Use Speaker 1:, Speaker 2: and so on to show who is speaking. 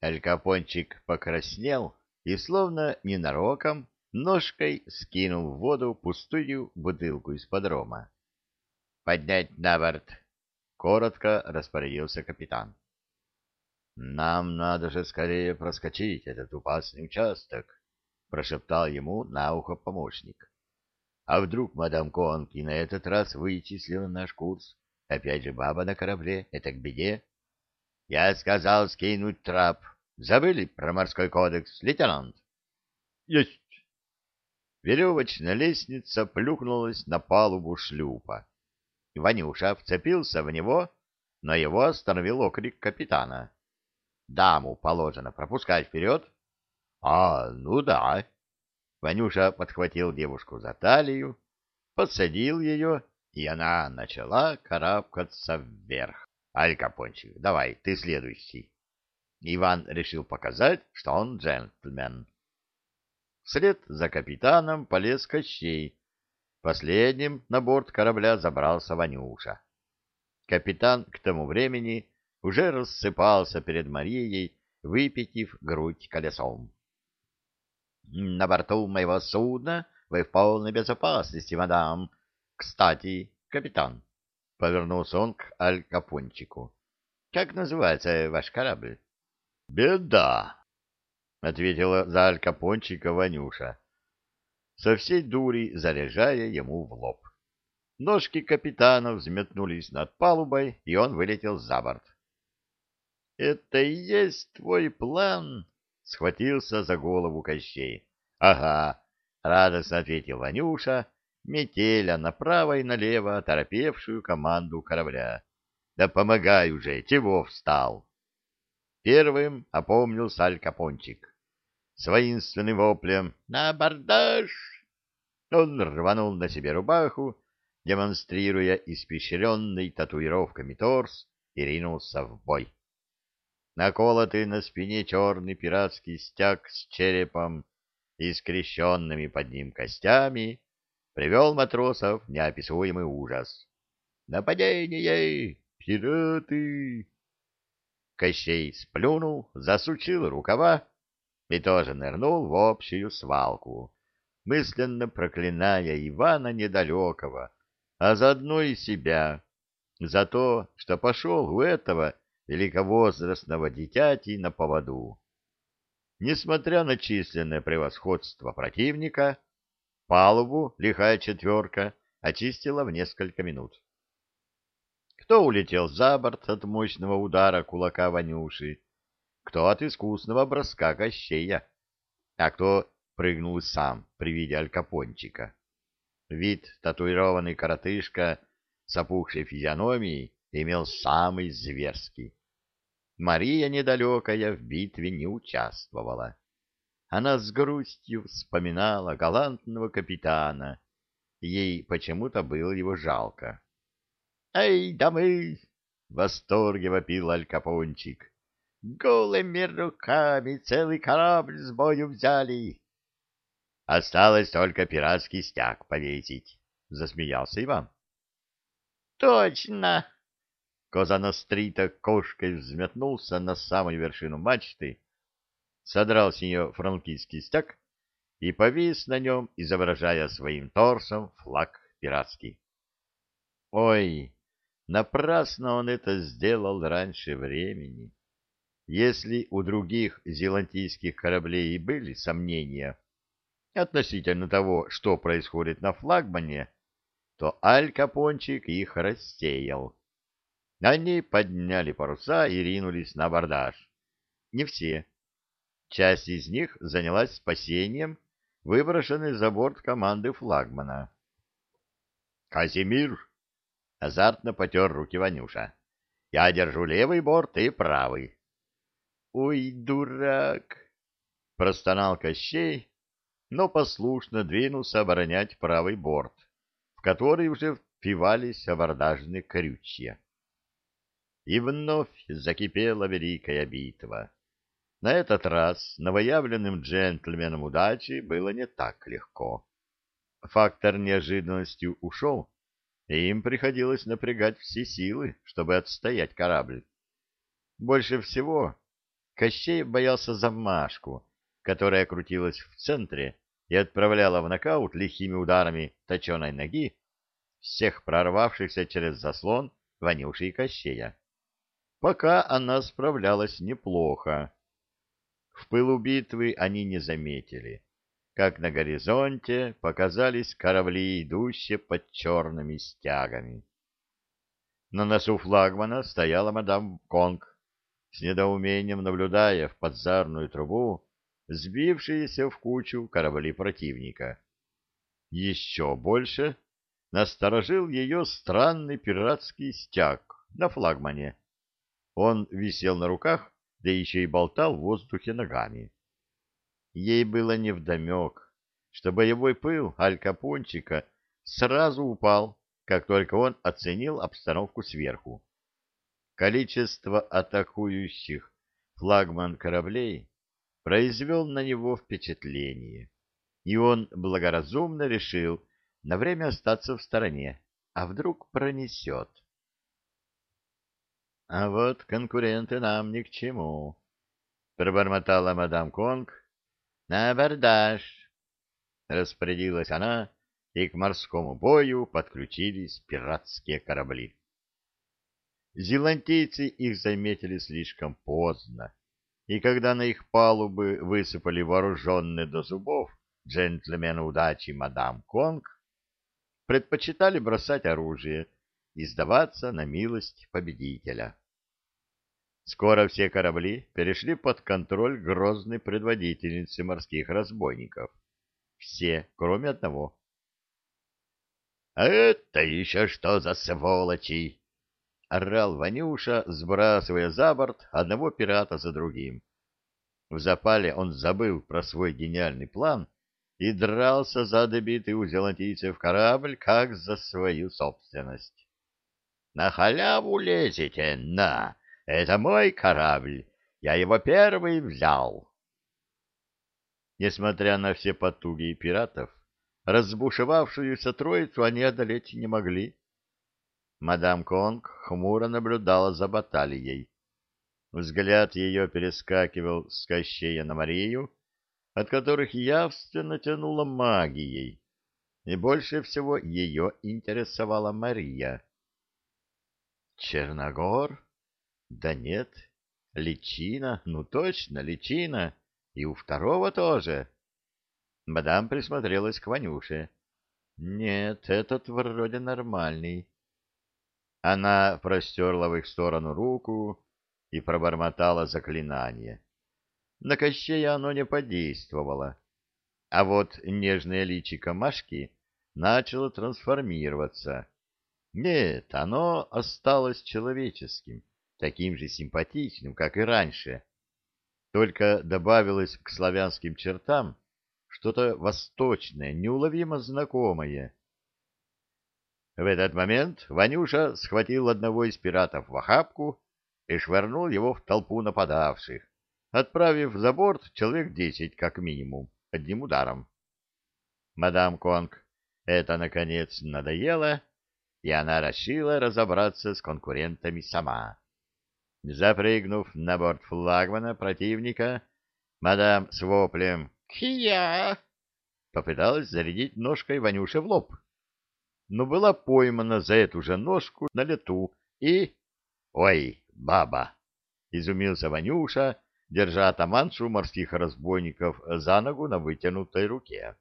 Speaker 1: Алькапончик покраснел и, словно ненароком, ножкой скинул в воду пустую бутылку из-под рома. «Поднять на борт!» — коротко распорядился капитан. «Нам надо же скорее проскочить этот опасный участок», — прошептал ему на ухо помощник. «А вдруг мадам Конки на этот раз вычислила наш курс? Опять же баба на корабле, это к беде». «Я сказал скинуть трап. Забыли про морской кодекс, лейтенант?» «Есть!» Веревочная лестница плюхнулась на палубу шлюпа. Ванюша вцепился в него, но его остановил окрик капитана. «Даму положено пропускать вперед». «А, ну да». Ванюша подхватил девушку за талию, подсадил ее, и она начала карабкаться вверх. «Аль Капончик, давай, ты следующий». Иван решил показать, что он джентльмен. Вслед за капитаном полез Кощей. Последним на борт корабля забрался Ванюша. Капитан к тому времени уже рассыпался перед Марией, выпитив грудь колесом. — На борту моего судна вы в полной безопасности, мадам. Кстати, капитан, — повернулся он к Аль Капончику, — как называется ваш корабль? — Беда, — ответила за Аль Капончика Ванюша, со всей дури заряжая ему в лоб. Ножки капитана взметнулись над палубой, и он вылетел за борт. — Это и есть твой план? — схватился за голову Кощей. — Ага, — радостно ответил Ванюша, метеля направо и налево торопевшую команду корабля. — Да помогай уже, чего встал? Первым опомнился Аль Капончик. С воинственным воплем «На абордаж!» Он рванул на себе рубаху, демонстрируя испещренный татуировками торс, и ринулся в бой. Наколотый на спине черный пиратский стяг с черепом и скрещенными под ним костями привел матросов в неописуемый ужас. «Нападение! Пираты!» Кощей сплюнул, засучил рукава и тоже нырнул в общую свалку, мысленно проклиная Ивана Недалекого, а заодно и себя, за то, что пошел у этого великовозрастного дитяти на поводу. Несмотря на численное превосходство противника, палубу лихая четверка очистила в несколько минут. Кто улетел за борт от мощного удара кулака Ванюши, кто от искусного броска Кощея, а кто прыгнул сам при виде алькапончика. Вид татуированный коротышка с опухшей физиономией имел самый зверский. Мария недалекая в битве не участвовала. Она с грустью вспоминала галантного капитана. Ей почему-то было его жалко. «Эй, дамы!» — в восторге вопил Алькапончик. «Голыми руками целый корабль с бою взяли!» «Осталось только пиратский стяг повесить», — засмеялся Иван.
Speaker 2: «Точно!»
Speaker 1: Коза Нострита кошкой взметнулся на самую вершину мачты, содрал с нее франкийский стяг и повис на нем, изображая своим торсом флаг пиратский. «Ой!» Напрасно он это сделал раньше времени. Если у других зелантийских кораблей и были сомнения относительно того, что происходит на флагмане, то Аль-Капончик их рассеял. Они подняли паруса и ринулись на абордаж. Не все. Часть из них занялась спасением выброшенной за борт команды флагмана. «Казимир!» — азартно потер руки Ванюша. «Я держу левый борт и правый». «Ой, дурак!» — простонал Кощей, но послушно двинулся оборонять правый борт, в который уже впивались абордажные крючья. И вновь закипела великая битва. На этот раз новоявленным джентльменам удачи было не так легко. Фактор неожиданности ушел, и им приходилось напрягать все силы, чтобы отстоять корабль. Больше всего Кощей боялся замашку, которая крутилась в центре и отправляла в нокаут лихими ударами точеной ноги всех прорвавшихся через заслон Ванюши и Кощея. Пока она справлялась неплохо. В пылу битвы они не заметили, как на горизонте показались корабли, идущие под черными стягами. На носу флагмана стояла мадам Конг, с недоумением наблюдая в подзарную трубу сбившиеся в кучу корабли противника. Еще больше насторожил ее странный пиратский стяг на флагмане. Он висел на руках, да еще и болтал в воздухе ногами. Ей было невдомек, что боевой пыл Аль Капончика сразу упал, как только он оценил обстановку сверху. Количество атакующих флагман кораблей произвел на него впечатление, и он благоразумно решил на время остаться в стороне, а вдруг пронесет. — А вот конкуренты нам ни к чему, — пробормотала мадам Конг. — На абордаж! — распорядилась она, и к морскому бою подключились пиратские корабли. Зелантийцы их заметили слишком поздно, и когда на их палубы высыпали вооруженные до зубов джентльмены удачи мадам Конг, предпочитали бросать оружие и сдаваться на милость победителя. Скоро все корабли перешли под контроль грозной предводительницы морских разбойников. Все, кроме одного. «А это еще что за сволочи?» — орал Ванюша, сбрасывая за борт одного пирата за другим. В запале он забыл про свой гениальный план и дрался за добитый у зелантийцев корабль, как за свою собственность. — На халяву лезете, на! Это мой корабль, я его первый взял. Несмотря на все потуги пиратов, разбушевавшуюся троицу они одолеть не могли. Мадам Конг хмуро наблюдала за баталией. Взгляд ее перескакивал с Кощея на Марию, от которых явственно тянуло магией, и больше всего ее интересовала Мария. Черногор? Да нет, личина, ну точно, личина, и у второго тоже. Мадам присмотрелась к Ванюше. Нет, этот вроде нормальный. Она простерла в их сторону руку и пробормотала заклинание. На Кощея оно не подействовало. А вот нежное личико Машки начало трансформироваться. Нет, оно осталось человеческим, таким же симпатичным, как и раньше. Только добавилось к славянским чертам что-то восточное, неуловимо знакомое. В этот момент Ванюша схватил одного из пиратов в охапку и швырнул его в толпу нападавших отправив за борт человек десять как минимум, одним ударом. Мадам Конг это, наконец, надоело, и она решила разобраться с конкурентами сама. Запрыгнув на борт флагмана противника, мадам с воплем «Кия!» попыталась зарядить ножкой Ванюше в лоб, но была поймана за эту же ножку на лету и... «Ой, баба!» — изумился Ванюша, держа атаманшу морских разбойников за ногу на вытянутой руке.